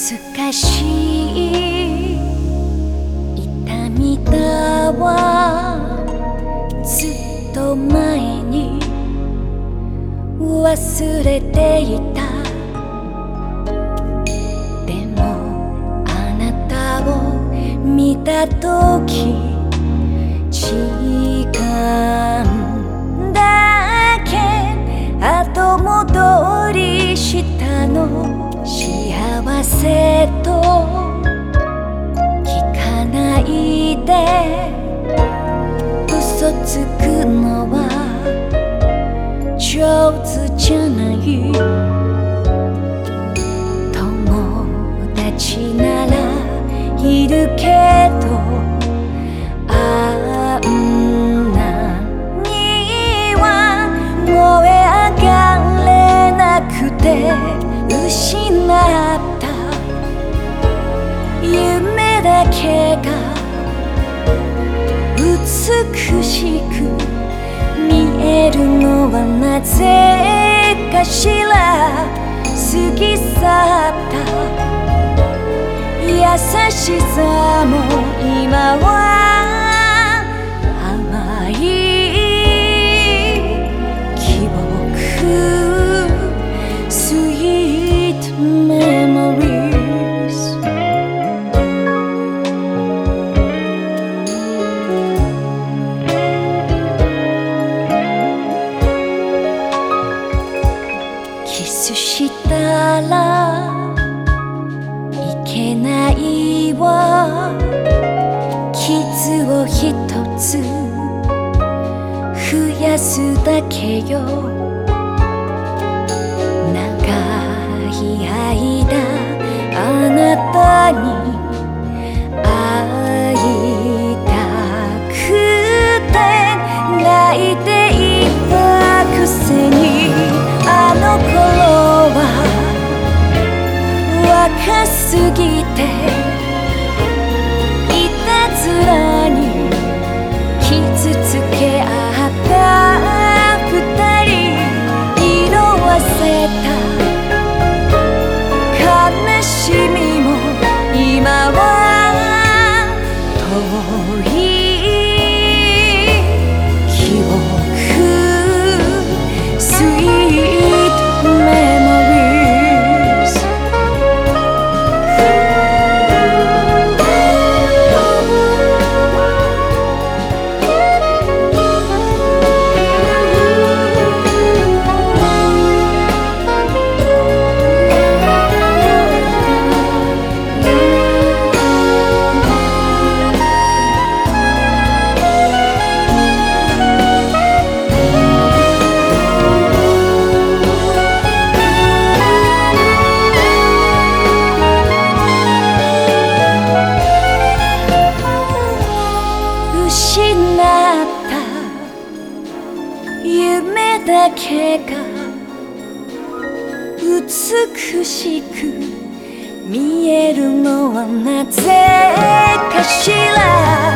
懐かしい痛みだわずっと前に忘れていた。でもあなたを見た時時間だけ後戻りしたの。せと聞かないで。嘘つくのは上手じゃない。友達ならいるけどあんなには燃え上がれなくて失った。夢だけが美しく見えるのはなぜかしら過ぎ去った。優しさも今はスしたらいけないわ。傷をひとつ増やすだけよ。すぎていたずらに傷つけ合っただけが美しく見えるのはなぜかしら。